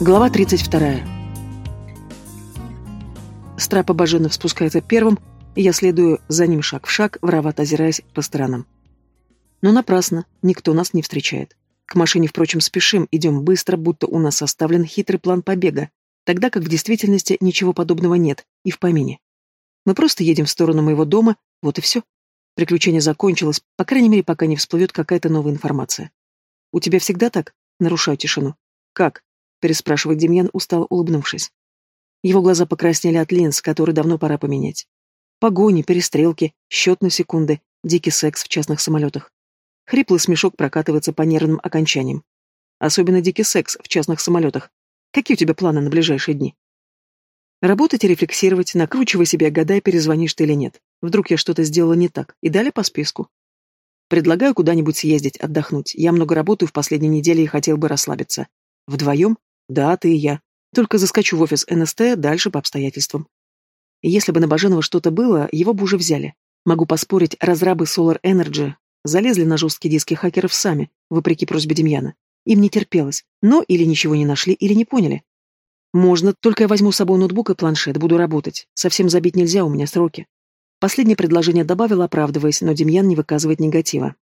Глава 32. Страп обожженных спускается первым, и я следую за ним шаг в шаг, воровато озираясь по сторонам. Но напрасно, никто нас не встречает. К машине, впрочем, спешим, идем быстро, будто у нас составлен хитрый план побега, тогда как в действительности ничего подобного нет и в помине. Мы просто едем в сторону моего дома, вот и все. Приключение закончилось, по крайней мере, пока не всплывет какая-то новая информация. «У тебя всегда так?» Нарушаю тишину. «Как?» Переспрашивает Демьян, устало улыбнувшись. Его глаза покраснели от линз, которые давно пора поменять. Погони, перестрелки, счет на секунды, дикий секс в частных самолетах. Хриплый смешок прокатывается по нервным окончаниям. Особенно дикий секс в частных самолетах. Какие у тебя планы на ближайшие дни? Работать и рефлексировать, накручивая себя, гадая, перезвонишь ты или нет. Вдруг я что-то сделала не так. И далее по списку. Предлагаю куда-нибудь съездить, отдохнуть. Я много работаю в последние недели и хотел бы расслабиться. Вдвоем? Да, ты и я. Только заскочу в офис НСТ, дальше по обстоятельствам. Если бы на Баженова что-то было, его бы уже взяли. Могу поспорить, разрабы Solar Energy залезли на жесткие диски хакеров сами, вопреки просьбе Демьяна. Им не терпелось, но или ничего не нашли, или не поняли. Можно, только я возьму с собой ноутбук и планшет, буду работать. Совсем забить нельзя, у меня сроки. Последнее предложение добавил, оправдываясь, но Демьян не выказывает негатива.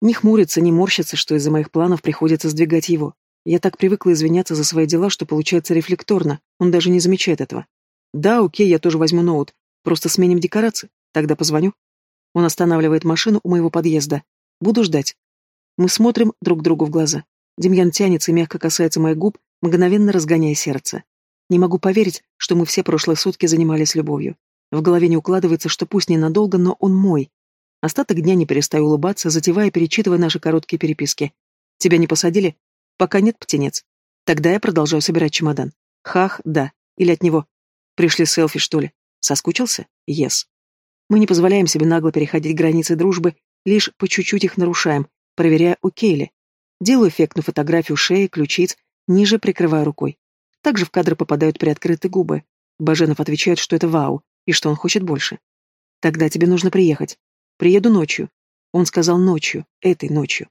Не хмурится, не морщится, что из-за моих планов приходится сдвигать его. Я так привыкла извиняться за свои дела, что получается рефлекторно, он даже не замечает этого. Да, окей, я тоже возьму ноут, просто сменим декорации, тогда позвоню. Он останавливает машину у моего подъезда. Буду ждать. Мы смотрим друг другу в глаза. Демьян тянется и мягко касается моих губ, мгновенно разгоняя сердце. Не могу поверить, что мы все прошлые сутки занимались любовью. В голове не укладывается, что пусть ненадолго, но он мой. Остаток дня не перестаю улыбаться, затевая, перечитывая наши короткие переписки. Тебя не посадили? Пока нет, птенец. Тогда я продолжаю собирать чемодан. Хах, да. Или от него. Пришли селфи, что ли? Соскучился? Yes. Мы не позволяем себе нагло переходить границы дружбы, лишь по чуть-чуть их нарушаем, проверяя, окей ли. Делаю эффектную фотографию шеи, ключиц, ниже прикрываю рукой. Также в кадр попадают приоткрытые губы. Баженов отвечает, что это вау, и что он хочет больше. Тогда тебе нужно приехать. Приеду ночью. Он сказал ночью, этой ночью.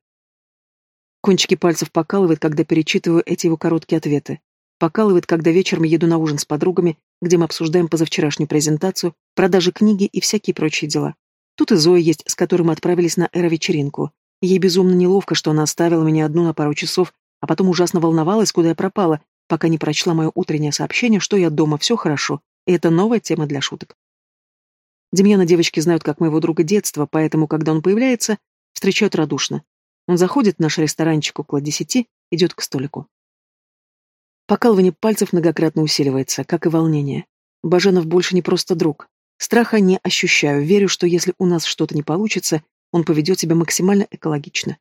Кончики пальцев покалывает, когда перечитываю эти его короткие ответы. Покалывает, когда вечером еду на ужин с подругами, где мы обсуждаем позавчерашнюю презентацию, продажи книги и всякие прочие дела. Тут и Зоя есть, с которой мы отправились на эро-вечеринку. Ей безумно неловко, что она оставила меня одну на пару часов, а потом ужасно волновалась, куда я пропала, пока не прочла мое утреннее сообщение, что я дома, все хорошо. И это новая тема для шуток. Демьяна девочки знают как моего друга детства, поэтому, когда он появляется, встречают радушно. Он заходит в наш ресторанчик около десяти, идет к столику. Покалывание пальцев многократно усиливается, как и волнение. Баженов больше не просто друг. Страха не ощущаю, верю, что если у нас что-то не получится, он поведет себя максимально экологично.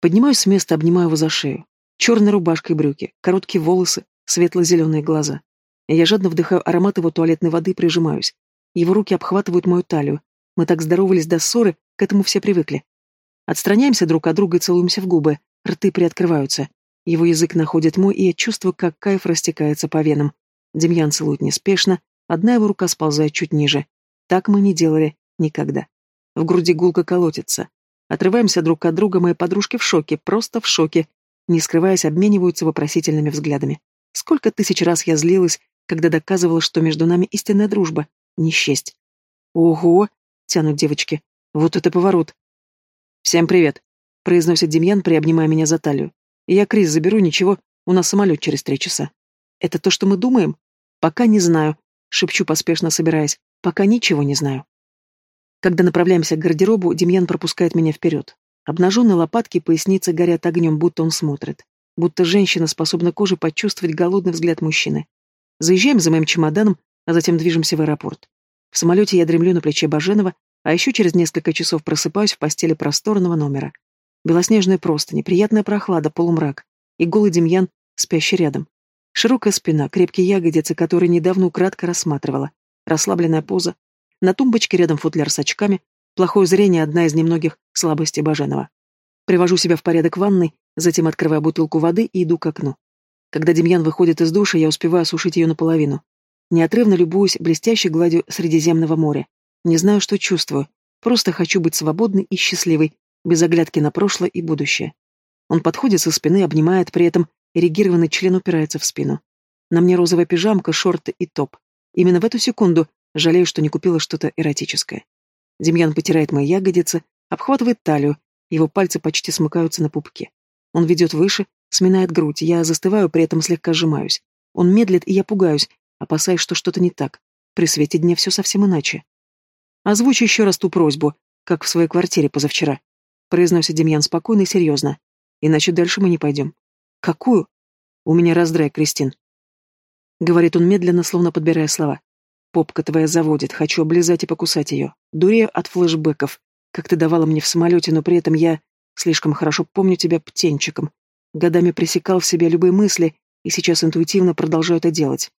Поднимаюсь с места, обнимаю его за шею. Черная рубашка и брюки, короткие волосы, светло-зеленые глаза. Я жадно вдыхаю аромат его туалетной воды и прижимаюсь. Его руки обхватывают мою талию. Мы так здоровались до ссоры, к этому все привыкли. Отстраняемся друг от друга и целуемся в губы. Рты приоткрываются. Его язык находит мой, и я чувствую, как кайф растекается по венам. Демьян целует неспешно, одна его рука сползает чуть ниже. Так мы не делали никогда. В груди гулко колотится. Отрываемся друг от друга, мои подружки в шоке, просто в шоке. Не скрываясь, обмениваются вопросительными взглядами. Сколько тысяч раз я злилась, когда доказывала, что между нами истинная дружба, не счесть. «Ого!» — тянут девочки. «Вот это поворот! «Всем привет», — произносит Демьян, приобнимая меня за талию. «Я Крис заберу, ничего, у нас самолет через три часа». «Это то, что мы думаем?» «Пока не знаю», — шепчу, поспешно собираясь. «Пока ничего не знаю». Когда направляемся к гардеробу, Демьян пропускает меня вперед. Обнаженные лопатки и поясницы горят огнем, будто он смотрит. Будто женщина способна кожей почувствовать голодный взгляд мужчины. Заезжаем за моим чемоданом, а затем движемся в аэропорт. В самолете я дремлю на плече Баженова, а еще через несколько часов просыпаюсь в постели просторного номера. Белоснежная просто, неприятная прохлада, полумрак. И голый Демьян, спящий рядом. Широкая спина, крепкие ягодицы, которые недавно украдко рассматривала. Расслабленная поза. На тумбочке рядом футляр с очками. Плохое зрение – одна из немногих слабостей Баженова. Привожу себя в порядок ванной, затем открываю бутылку воды и иду к окну. Когда Демьян выходит из душа, я успеваю осушить ее наполовину. Неотрывно любуюсь блестящей гладью Средиземного моря. Не знаю, что чувствую. Просто хочу быть свободной и счастливой, без оглядки на прошлое и будущее. Он подходит со спины, обнимает, при этом эрегированный член упирается в спину. На мне розовая пижамка, шорты и топ. Именно в эту секунду жалею, что не купила что-то эротическое. Демьян потирает мои ягодицы, обхватывает талию, его пальцы почти смыкаются на пупке. Он ведет выше, сминает грудь, я застываю, при этом слегка сжимаюсь. Он медлит, и я пугаюсь, опасаясь, что что-то не так. При свете дня все совсем иначе. Озвучу еще раз ту просьбу, как в своей квартире позавчера. Произносит Демьян спокойно и серьезно. Иначе дальше мы не пойдем. Какую? У меня раздрай, Кристин. Говорит он медленно, словно подбирая слова. Попка твоя заводит, хочу облизать и покусать ее. Дурею от флешбеков, как ты давала мне в самолете, но при этом я слишком хорошо помню тебя птенчиком. Годами пресекал в себе любые мысли, и сейчас интуитивно продолжаю это делать.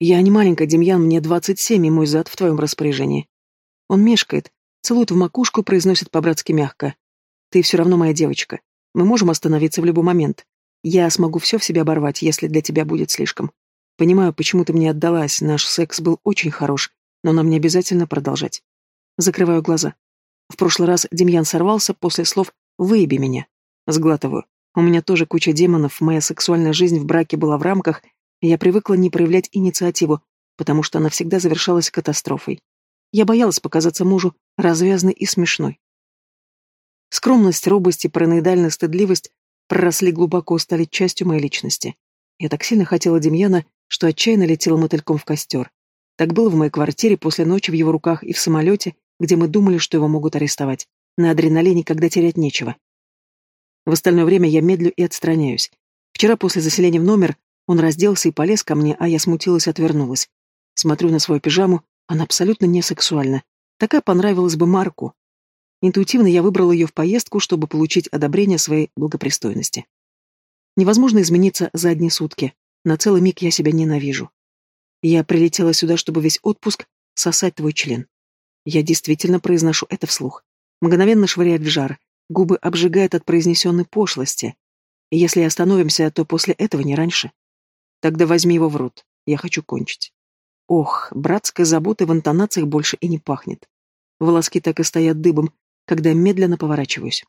Я не маленькая, Демьян, мне двадцать семь, и мой зад в твоем распоряжении. Он мешкает, целует в макушку, произносит по-братски мягко. Ты все равно моя девочка. Мы можем остановиться в любой момент. Я смогу все в себе оборвать, если для тебя будет слишком. Понимаю, почему ты мне отдалась, наш секс был очень хорош, но нам не обязательно продолжать. Закрываю глаза. В прошлый раз Демьян сорвался после слов «выеби меня». Сглатываю. У меня тоже куча демонов, моя сексуальная жизнь в браке была в рамках, и я привыкла не проявлять инициативу, потому что она всегда завершалась катастрофой. Я боялась показаться мужу развязной и смешной. Скромность, робость и параноидальная стыдливость проросли глубоко, стали частью моей личности. Я так сильно хотела Демьяна, что отчаянно летела мотыльком в костер. Так было в моей квартире после ночи в его руках и в самолете, где мы думали, что его могут арестовать. На адреналине, когда терять нечего. В остальное время я медлю и отстраняюсь. Вчера после заселения в номер он разделся и полез ко мне, а я смутилась и отвернулась. Смотрю на свою пижаму, она абсолютно не сексуальна. Такая понравилась бы Марку. Интуитивно я выбрала ее в поездку, чтобы получить одобрение своей благопристойности. Невозможно измениться за одни сутки. На целый миг я себя ненавижу. Я прилетела сюда, чтобы весь отпуск сосать твой член. Я действительно произношу это вслух. Мгновенно швыряет в жар, губы обжигает от произнесенной пошлости. Если остановимся, то после этого не раньше. Тогда возьми его в рот. Я хочу кончить. Ох, братской заботы в интонациях больше и не пахнет. Волоски так и стоят дыбом, когда медленно поворачиваюсь.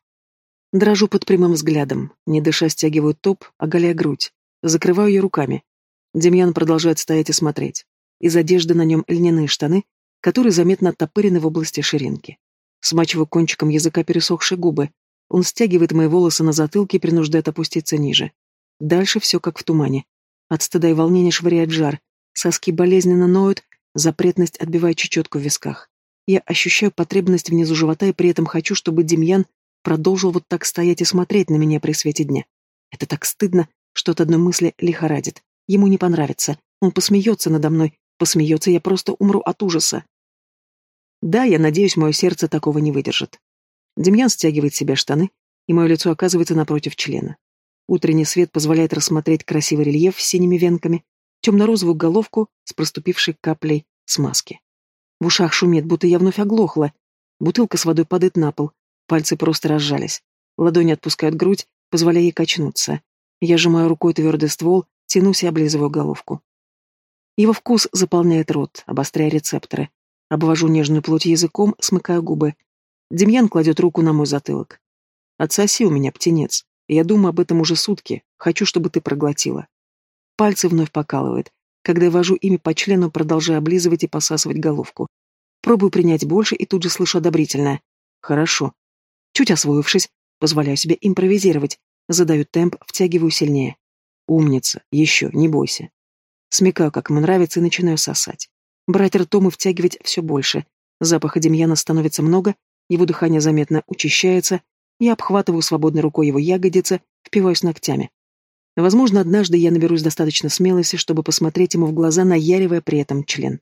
Дрожу под прямым взглядом, не дыша стягиваю топ, оголяя грудь. Закрываю ее руками. Демьян продолжает стоять и смотреть. Из одежды на нем льняные штаны, которые заметно оттопырены в области ширинки. Смачиваю кончиком языка пересохшие губы. Он стягивает мои волосы на затылке и принуждает опуститься ниже. Дальше все как в тумане. От стыда и волнения швыряет жар. Соски болезненно ноют, запретность отбивает чечетку в висках. Я ощущаю потребность внизу живота и при этом хочу, чтобы Демьян продолжил вот так стоять и смотреть на меня при свете дня. Это так стыдно, что от одной мысли лихорадит. Ему не понравится. Он посмеется надо мной. Посмеется, я просто умру от ужаса. Да, я надеюсь, мое сердце такого не выдержит. Демьян стягивает себе штаны, и мое лицо оказывается напротив члена. Утренний свет позволяет рассмотреть красивый рельеф с синими венками, темно-розовую головку с проступившей каплей смазки. В ушах шумит, будто я вновь оглохла. Бутылка с водой падает на пол, пальцы просто разжались. Ладони отпускают грудь, позволяя ей качнуться. Я сжимаю рукой твердый ствол, тянусь и облизываю головку. Его вкус заполняет рот, обостряя рецепторы. Обвожу нежную плоть языком, смыкаю губы. Демьян кладет руку на мой затылок. «Отсоси у меня, птенец. Я думаю об этом уже сутки. Хочу, чтобы ты проглотила». Пальцы вновь покалывает, когда вожу ими по члену, продолжая облизывать и посасывать головку. Пробую принять больше и тут же слышу одобрительное. «Хорошо». Чуть освоившись, позволяю себе импровизировать, Задаю темп, втягиваю сильнее. Умница, еще, не бойся. Смекаю, как ему нравится, и начинаю сосать. Брать ртом и втягивать все больше. Запаха Демьяна становится много, его дыхание заметно учащается, я обхватываю свободной рукой его ягодицы, впиваюсь ногтями. Возможно, однажды я наберусь достаточно смелости, чтобы посмотреть ему в глаза, наяривая при этом член.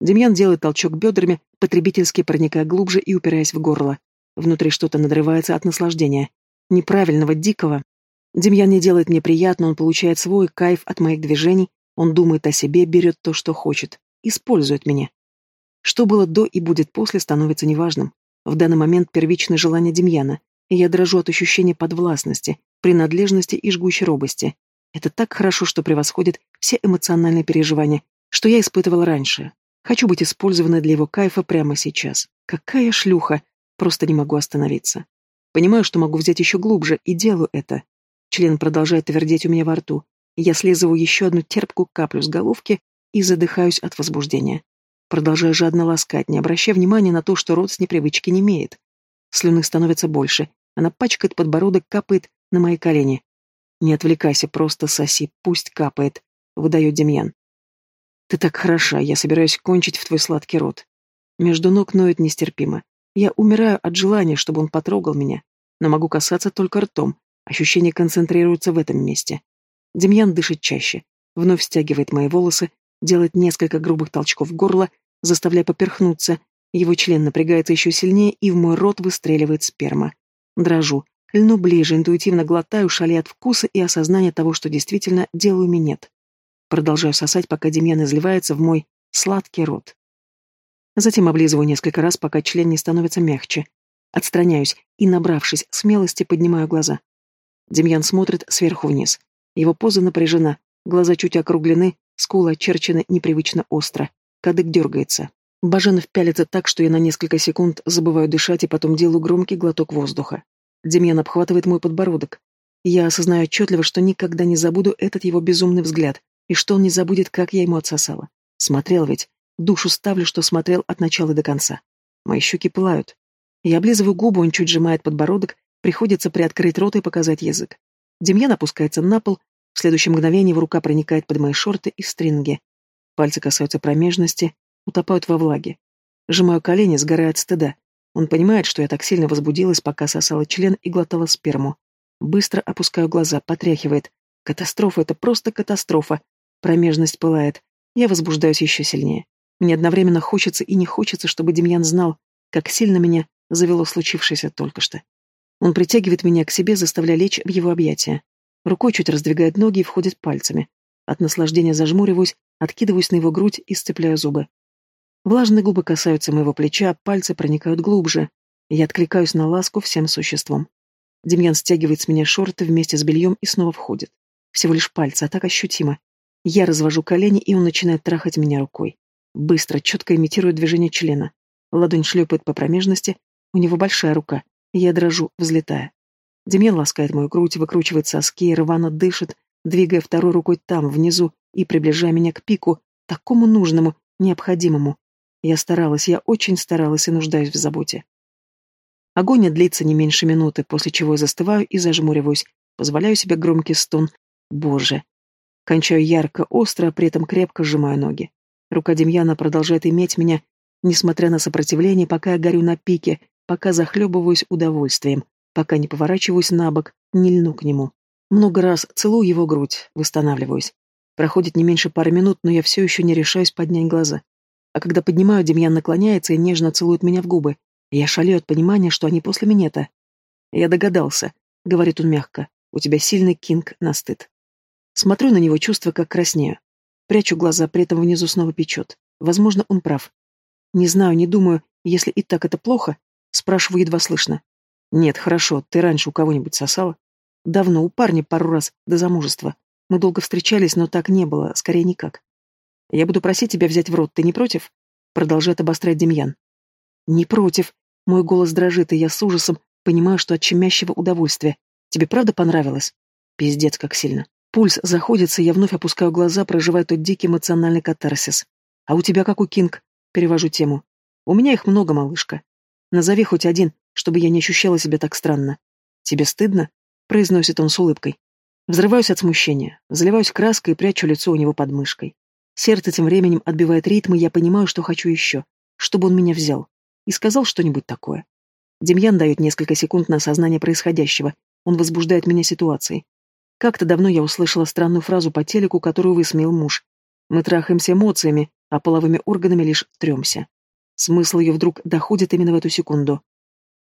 Демьян делает толчок бедрами, потребительски проникая глубже и упираясь в горло. Внутри что-то надрывается от наслаждения неправильного, дикого. Демьян не делает мне приятно, он получает свой кайф от моих движений, он думает о себе, берет то, что хочет, использует меня. Что было до и будет после, становится неважным. В данный момент первичное желание Демьяна, и я дрожу от ощущения подвластности, принадлежности и жгучей робости. Это так хорошо, что превосходит все эмоциональные переживания, что я испытывала раньше. Хочу быть использованной для его кайфа прямо сейчас. Какая шлюха! Просто не могу остановиться. Понимаю, что могу взять еще глубже, и делаю это. Член продолжает твердеть у меня во рту. Я слизываю еще одну терпкую каплю с головки и задыхаюсь от возбуждения. Продолжаю жадно ласкать, не обращая внимания на то, что рот с непривычки не имеет. Слюны становится больше. Она пачкает подбородок, капает на мои колени. «Не отвлекайся, просто соси, пусть капает», — выдает Демьян. «Ты так хороша, я собираюсь кончить в твой сладкий рот». Между ног ноет нестерпимо. Я умираю от желания, чтобы он потрогал меня, но могу касаться только ртом. Ощущения концентрируются в этом месте. Демьян дышит чаще, вновь стягивает мои волосы, делает несколько грубых толчков в горло, заставляя поперхнуться. Его член напрягается еще сильнее, и в мой рот выстреливает сперма. Дрожу, льну ближе, интуитивно глотаю, шали от вкуса и осознания того, что действительно делаю минет. Продолжаю сосать, пока Демьян изливается в мой сладкий рот. Затем облизываю несколько раз, пока член не становится мягче. Отстраняюсь и, набравшись смелости, поднимаю глаза. Демьян смотрит сверху вниз. Его поза напряжена, глаза чуть округлены, скулы очерчены непривычно остро. Кадык дергается. Баженов пялится так, что я на несколько секунд забываю дышать и потом делаю громкий глоток воздуха. Демьян обхватывает мой подбородок. Я осознаю отчетливо, что никогда не забуду этот его безумный взгляд, и что он не забудет, как я ему отсосала. Смотрел ведь, Душу ставлю, что смотрел от начала до конца. Мои щеки пылают. Я облизываю губы, он чуть сжимает подбородок, приходится приоткрыть рот и показать язык. Демьян опускается на пол, в следующее мгновение его рука проникает под мои шорты и стринги. Пальцы касаются промежности, утопают во влаге. Сжимаю колени, сгорая от стыда. Он понимает, что я так сильно возбудилась, пока сосала член и глотала сперму. Быстро опускаю глаза, потряхивает. Катастрофа, это просто катастрофа. Промежность пылает. Я возбуждаюсь еще сильнее. Мне одновременно хочется и не хочется, чтобы Демьян знал, как сильно меня завело случившееся только что. Он притягивает меня к себе, заставляя лечь в его объятия. Рукой чуть раздвигает ноги и входит пальцами. От наслаждения зажмуриваюсь, откидываюсь на его грудь и сцепляю зубы. Влажные губы касаются моего плеча, пальцы проникают глубже. Я откликаюсь на ласку всем существом. Демьян стягивает с меня шорты вместе с бельем и снова входит. Всего лишь пальцы, а так ощутимо. Я развожу колени, и он начинает трахать меня рукой. Быстро, четко имитирует движение члена. Ладонь шлепает по промежности, у него большая рука. Я дрожу, взлетая. Демьян ласкает мою грудь, выкручивает соски, рвано дышит, двигая второй рукой там, внизу, и приближая меня к пику, такому нужному, необходимому. Я старалась, я очень старалась и нуждаюсь в заботе. Огонь длится не меньше минуты, после чего я застываю и зажмуриваюсь, позволяю себе громкий стон. Боже. Кончаю ярко, остро, а при этом крепко сжимаю ноги. Рука Демьяна продолжает иметь меня, несмотря на сопротивление, пока я горю на пике, пока захлебываюсь удовольствием, пока не поворачиваюсь на бок, не льну к нему. Много раз целую его грудь, восстанавливаюсь. Проходит не меньше пары минут, но я все еще не решаюсь поднять глаза. А когда поднимаю, Демьян наклоняется и нежно целует меня в губы. Я шалею от понимания, что они после минета. «Я догадался», — говорит он мягко. «У тебя сильный кинг на стыд». Смотрю на него, чувствуя, как краснею. Прячу глаза, при этом внизу снова печет. Возможно, он прав. Не знаю, не думаю, если и так это плохо. Спрашиваю едва слышно. Нет, хорошо, ты раньше у кого-нибудь сосала? Давно, у парня пару раз, до замужества. Мы долго встречались, но так не было, скорее никак. Я буду просить тебя взять в рот, ты не против? Продолжает обострять Демьян. Не против. Мой голос дрожит, и я с ужасом понимаю, что от щемящего удовольствия. Тебе правда понравилось? Пиздец, как сильно. Пульс заходится, я вновь опускаю глаза, проживая тот дикий эмоциональный катарсис. «А у тебя как у Кинг?» Перевожу тему. «У меня их много, малышка. Назови хоть один, чтобы я не ощущала себя так странно. Тебе стыдно?» Произносит он с улыбкой. Взрываюсь от смущения, заливаюсь краской и прячу лицо у него под мышкой. Сердце тем временем отбивает ритм, и я понимаю, что хочу еще, чтобы он меня взял. И сказал что-нибудь такое. Демьян дает несколько секунд на осознание происходящего. Он возбуждает меня ситуацией. Как-то давно я услышала странную фразу по телеку, которую высмеял муж. Мы трахаемся эмоциями, а половыми органами лишь тремся. Смысл ее вдруг доходит именно в эту секунду.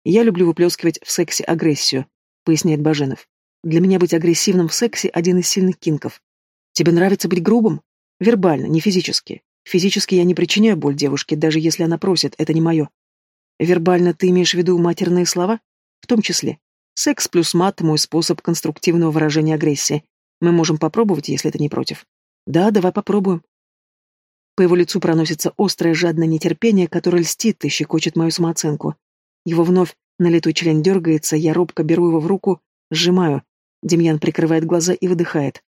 «Я люблю выплескивать в сексе агрессию», — поясняет Баженов. «Для меня быть агрессивным в сексе — один из сильных кинков. Тебе нравится быть грубым? Вербально, не физически. Физически я не причиняю боль девушке, даже если она просит, это не мое. Вербально ты имеешь в виду матерные слова? В том числе. Секс плюс мат – мой способ конструктивного выражения агрессии. Мы можем попробовать, если ты не против. Да, давай попробуем. По его лицу проносится острое жадное нетерпение, которое льстит и щекочет мою самооценку. Его вновь налитой член дергается, я робко беру его в руку, сжимаю. Демьян прикрывает глаза и выдыхает.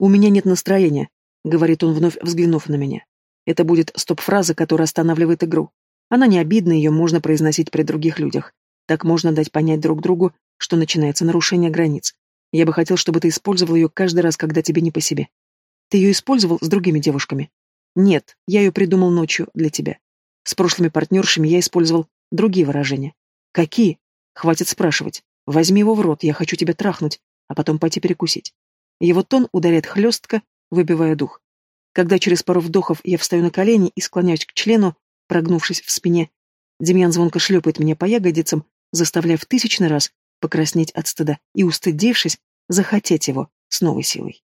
«У меня нет настроения», — говорит он, вновь взглянув на меня. Это будет стоп-фраза, которая останавливает игру. Она не обидна, ее можно произносить при других людях. Так можно дать понять друг другу, что начинается нарушение границ. Я бы хотел, чтобы ты использовал ее каждый раз, когда тебе не по себе. Ты ее использовал с другими девушками? Нет, я ее придумал ночью для тебя. С прошлыми партнершами я использовал другие выражения. Какие? Хватит спрашивать. Возьми его в рот, я хочу тебя трахнуть, а потом пойти перекусить. Его тон ударяет хлестко, выбивая дух. Когда через пару вдохов я встаю на колени и склоняюсь к члену, прогнувшись в спине, Демьян звонко шлепает меня по ягодицам, заставляя в тысячный раз покраснеть от стыда и, устыдившись, захотеть его с новой силой.